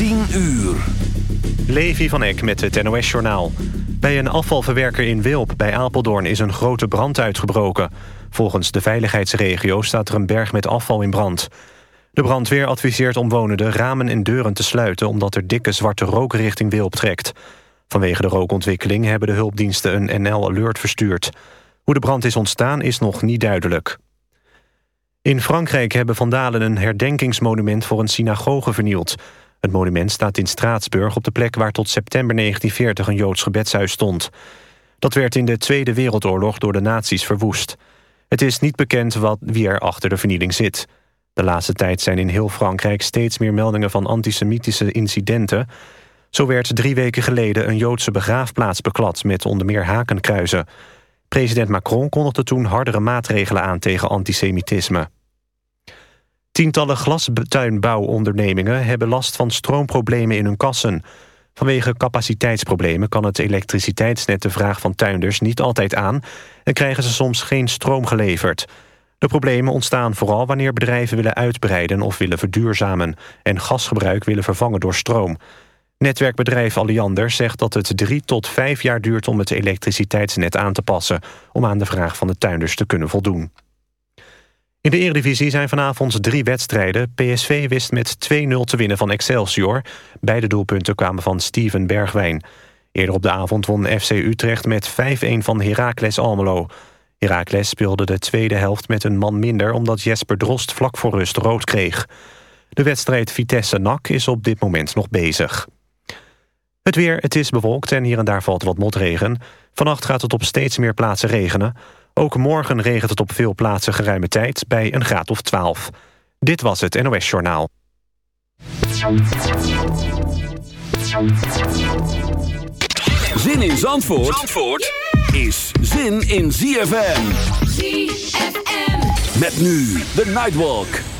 10 uur. Levi van Eck met het NOS-journaal. Bij een afvalverwerker in Wilp bij Apeldoorn is een grote brand uitgebroken. Volgens de veiligheidsregio staat er een berg met afval in brand. De brandweer adviseert omwonenden ramen en deuren te sluiten... omdat er dikke zwarte rook richting Wilp trekt. Vanwege de rookontwikkeling hebben de hulpdiensten een NL-alert verstuurd. Hoe de brand is ontstaan is nog niet duidelijk. In Frankrijk hebben vandalen een herdenkingsmonument voor een synagoge vernield. Het monument staat in Straatsburg op de plek waar tot september 1940 een Joods gebedshuis stond. Dat werd in de Tweede Wereldoorlog door de nazi's verwoest. Het is niet bekend wat, wie er achter de vernieling zit. De laatste tijd zijn in heel Frankrijk steeds meer meldingen van antisemitische incidenten. Zo werd drie weken geleden een Joodse begraafplaats beklad met onder meer hakenkruizen. President Macron kondigde toen hardere maatregelen aan tegen antisemitisme. Tientallen glastuinbouwondernemingen hebben last van stroomproblemen in hun kassen. Vanwege capaciteitsproblemen kan het elektriciteitsnet de vraag van tuinders niet altijd aan... en krijgen ze soms geen stroom geleverd. De problemen ontstaan vooral wanneer bedrijven willen uitbreiden of willen verduurzamen... en gasgebruik willen vervangen door stroom. Netwerkbedrijf Alliander zegt dat het drie tot vijf jaar duurt om het elektriciteitsnet aan te passen... om aan de vraag van de tuinders te kunnen voldoen. In de Eredivisie zijn vanavond drie wedstrijden. PSV wist met 2-0 te winnen van Excelsior. Beide doelpunten kwamen van Steven Bergwijn. Eerder op de avond won FC Utrecht met 5-1 van Heracles Almelo. Heracles speelde de tweede helft met een man minder... omdat Jesper Drost vlak voor rust rood kreeg. De wedstrijd Vitesse-NAC is op dit moment nog bezig. Het weer, het is bewolkt en hier en daar valt wat motregen. Vannacht gaat het op steeds meer plaatsen regenen. Ook morgen regent het op veel plaatsen geruime tijd bij een graad of 12. Dit was het NOS Journaal. Zin in Zandvoort, Zandvoort is zin in ZFM. ZFM. Met nu de Nightwalk.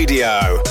Radio.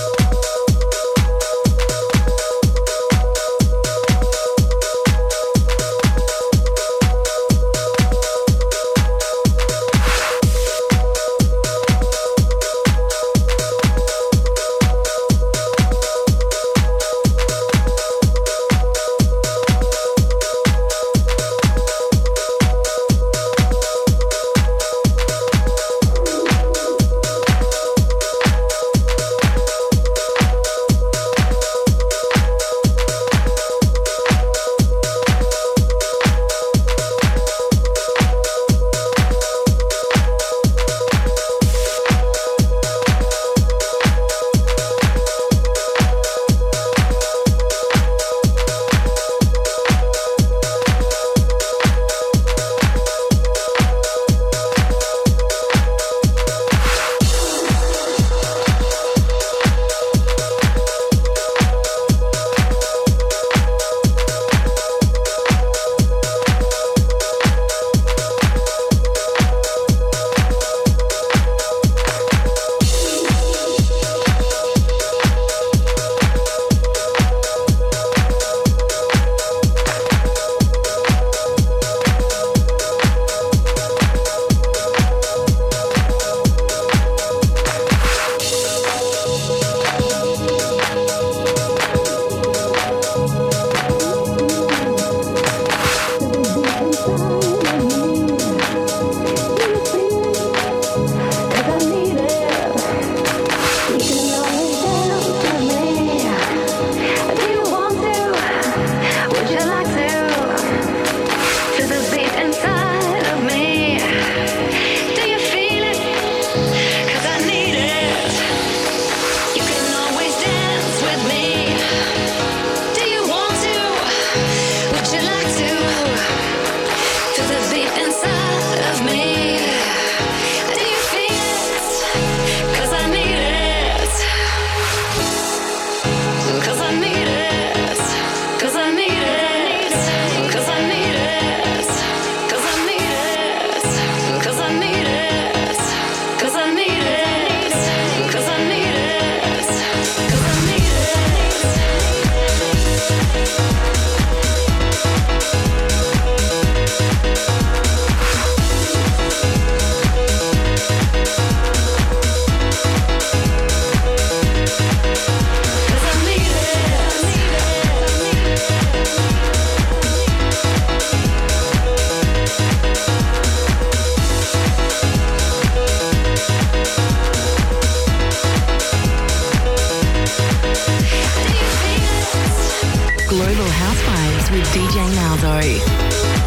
With DJ Malzo.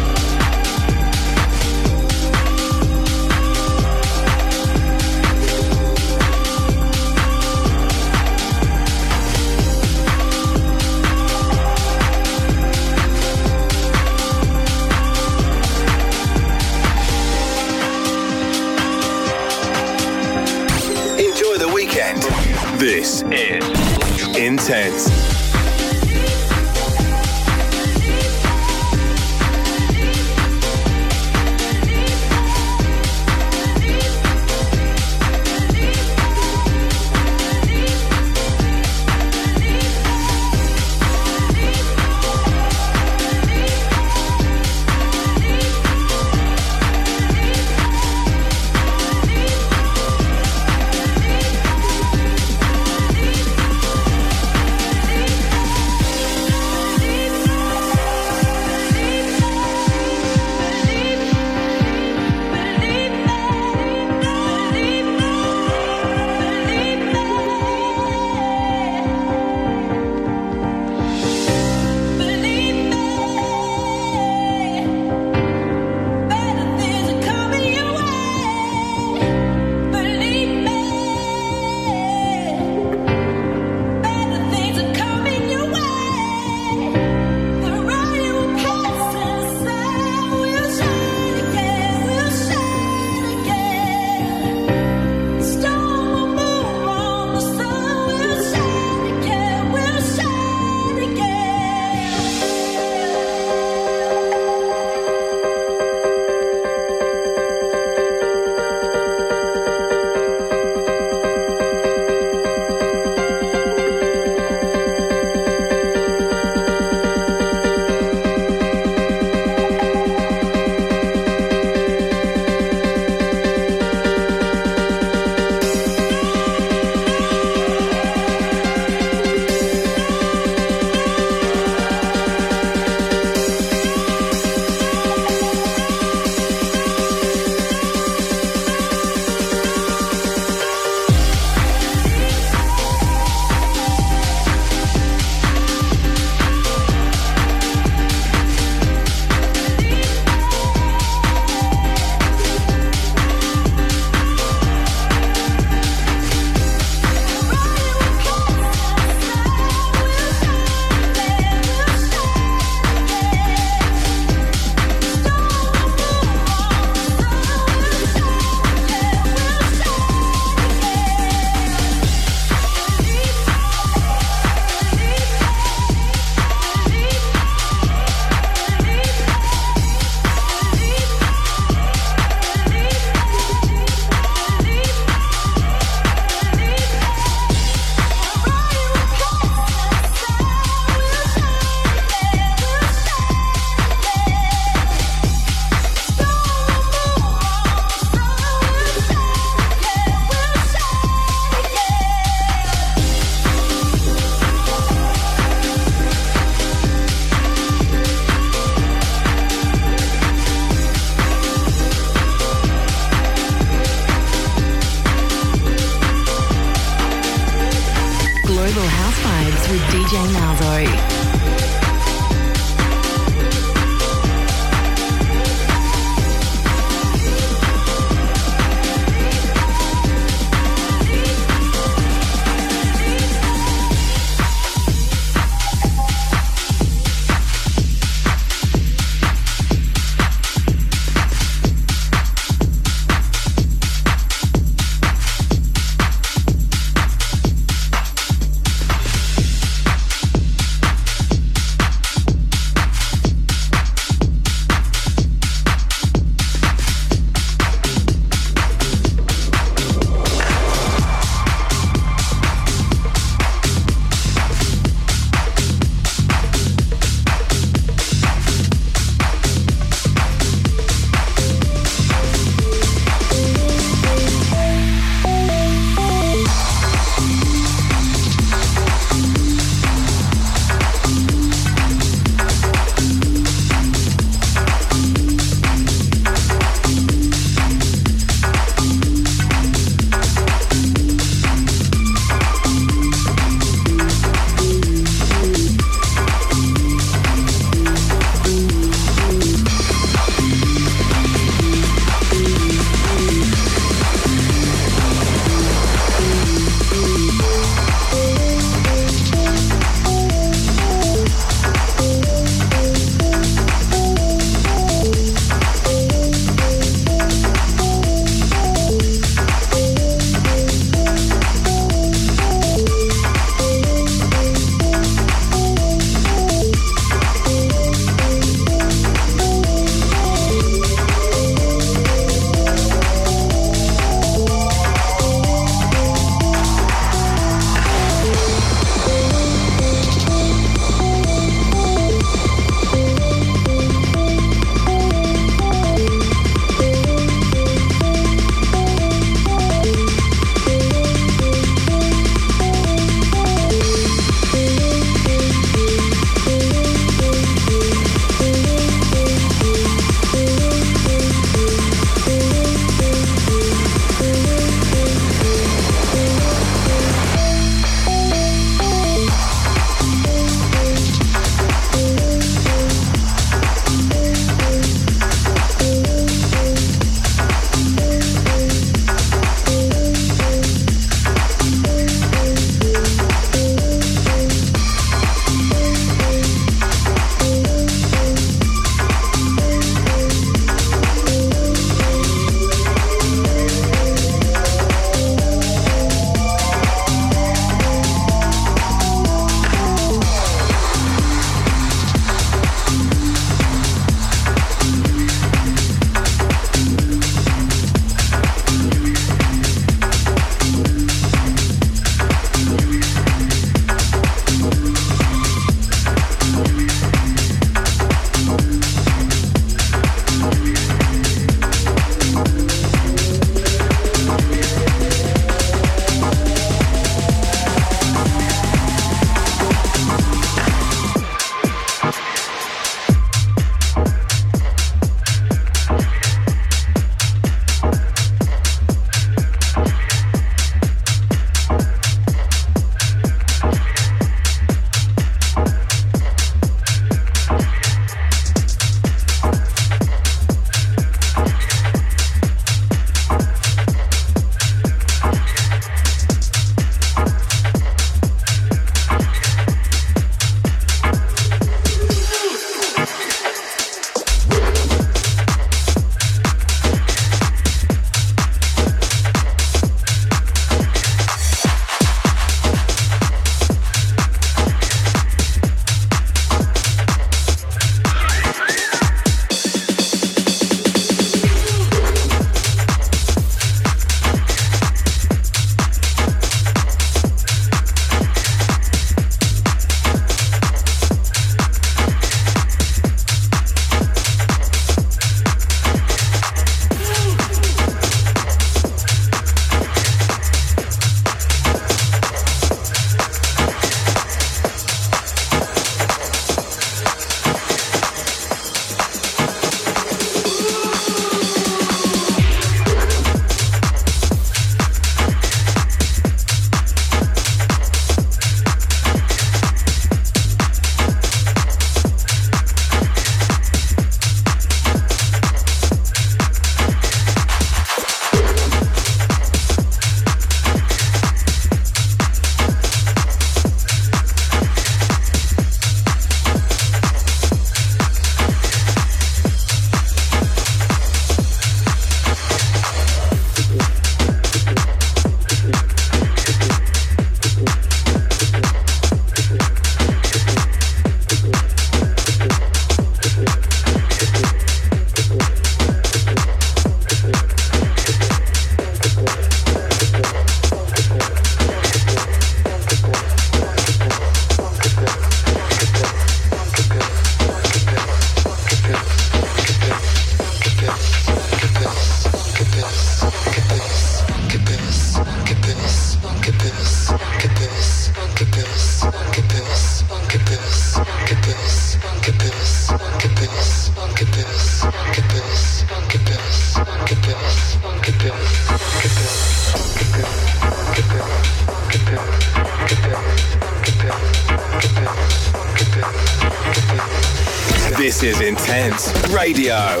Radio.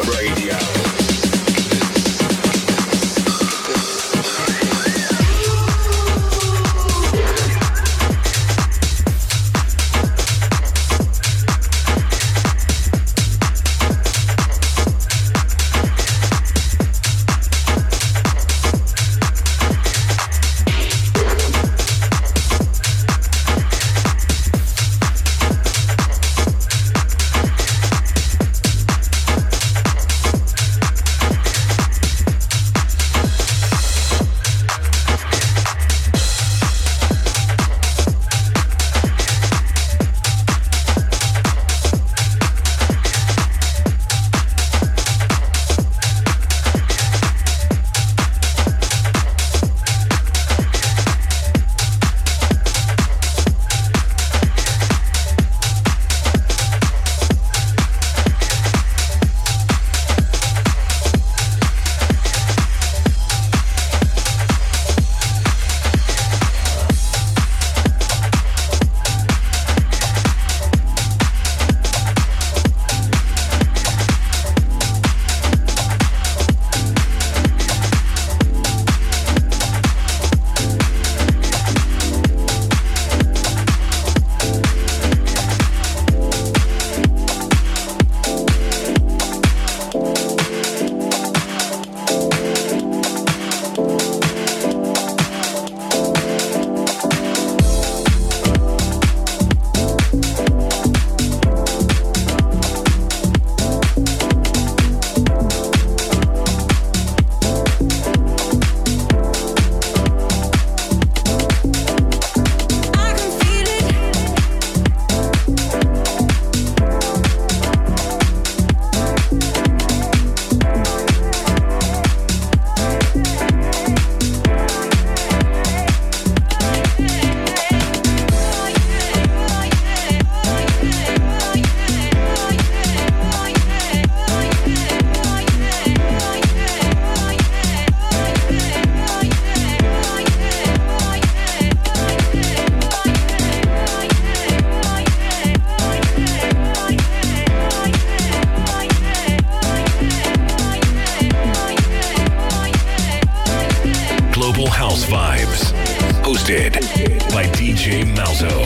Malzo.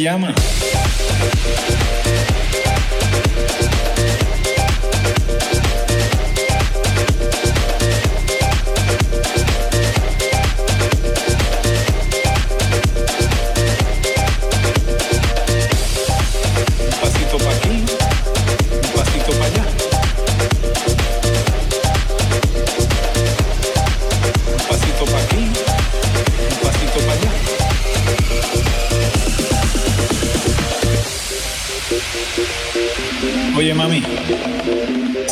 llama.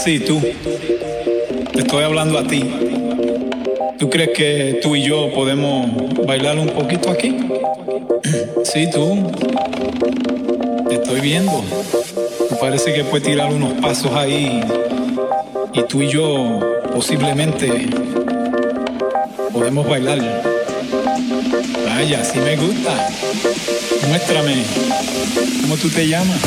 Sí, tú. Te estoy hablando a ti. ¿Tú crees que tú y yo podemos bailar un poquito aquí? Sí, tú. Te estoy viendo. Me parece que puedes tirar unos pasos ahí. Y tú y yo posiblemente podemos bailar. Vaya, sí me gusta. Muéstrame. ¿Cómo tú te llamas?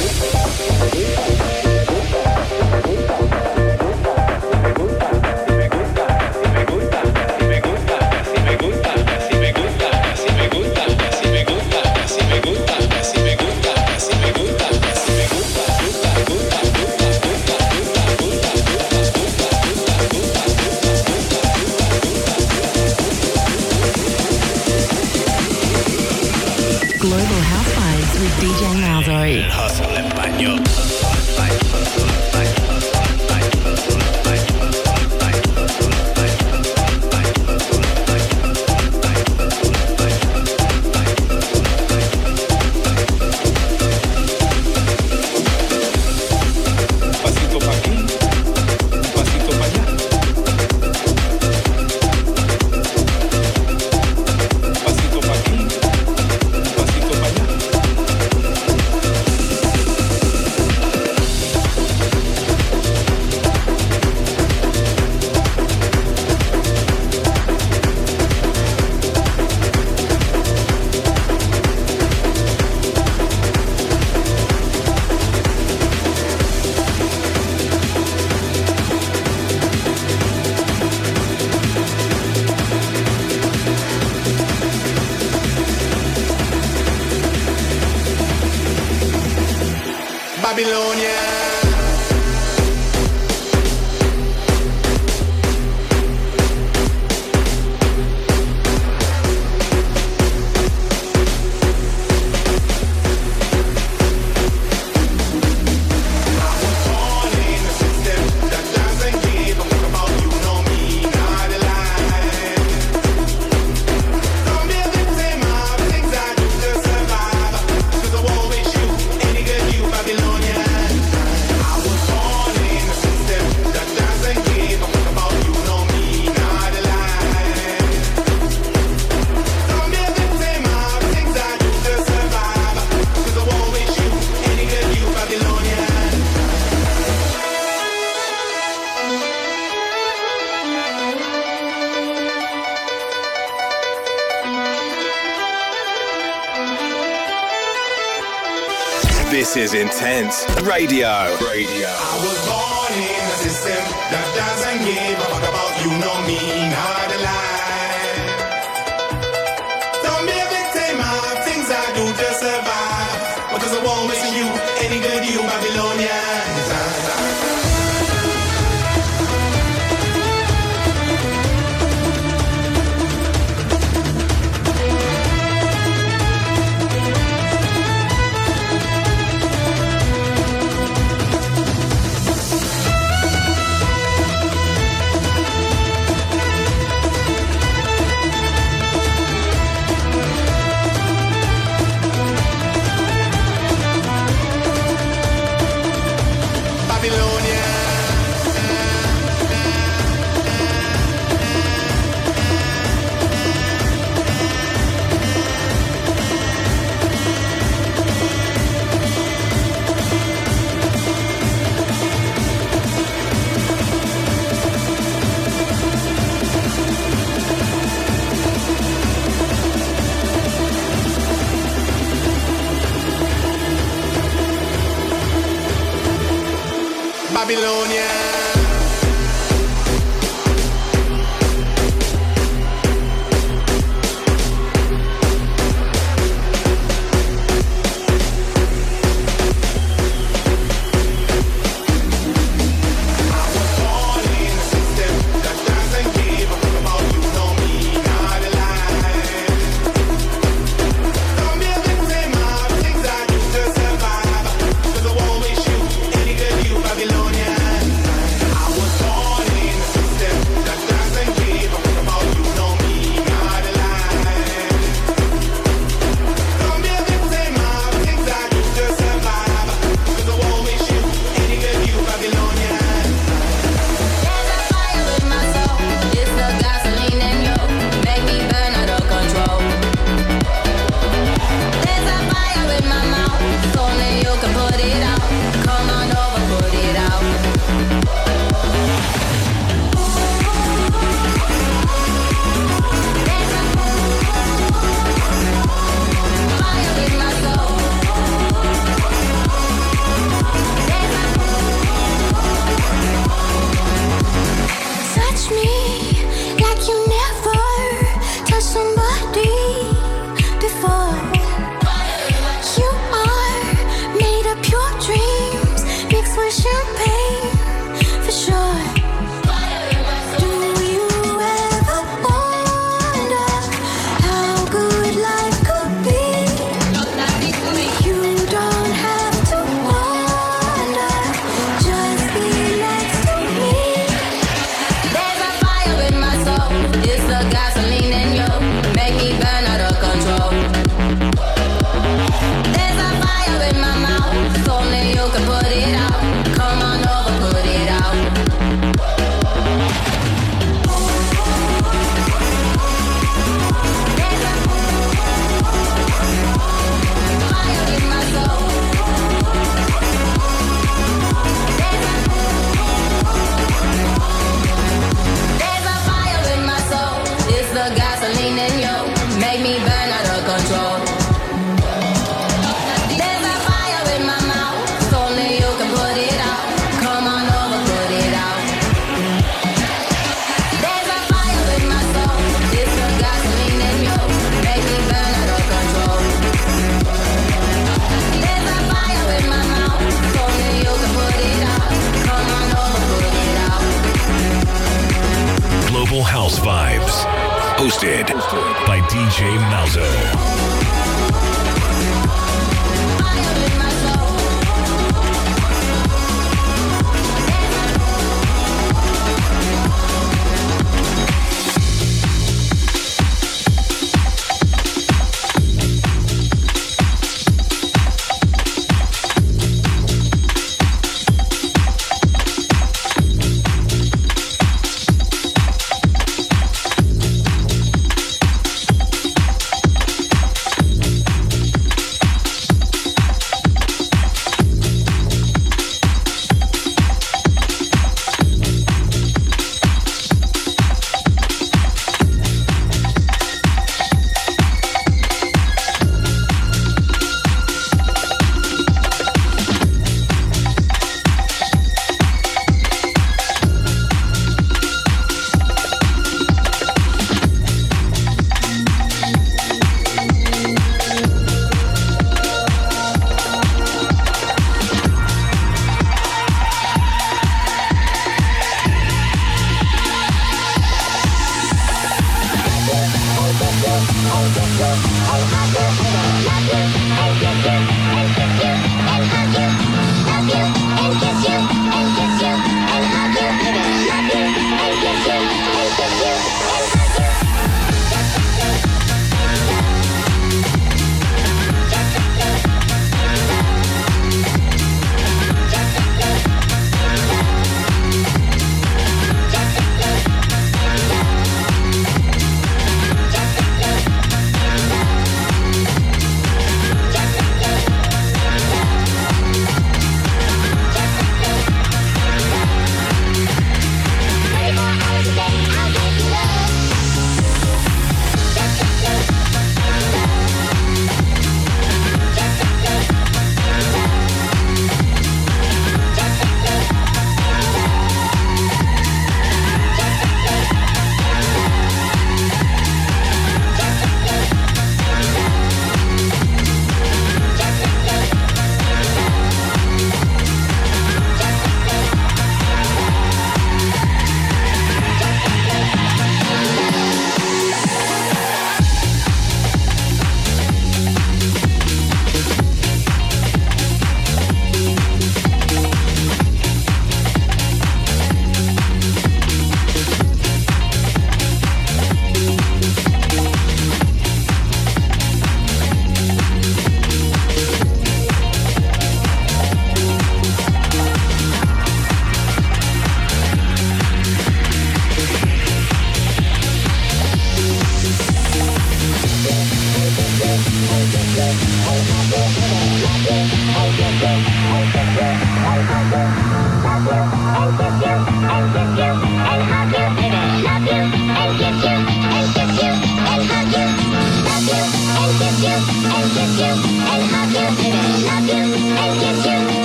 Is radio. Radio. James Malzo.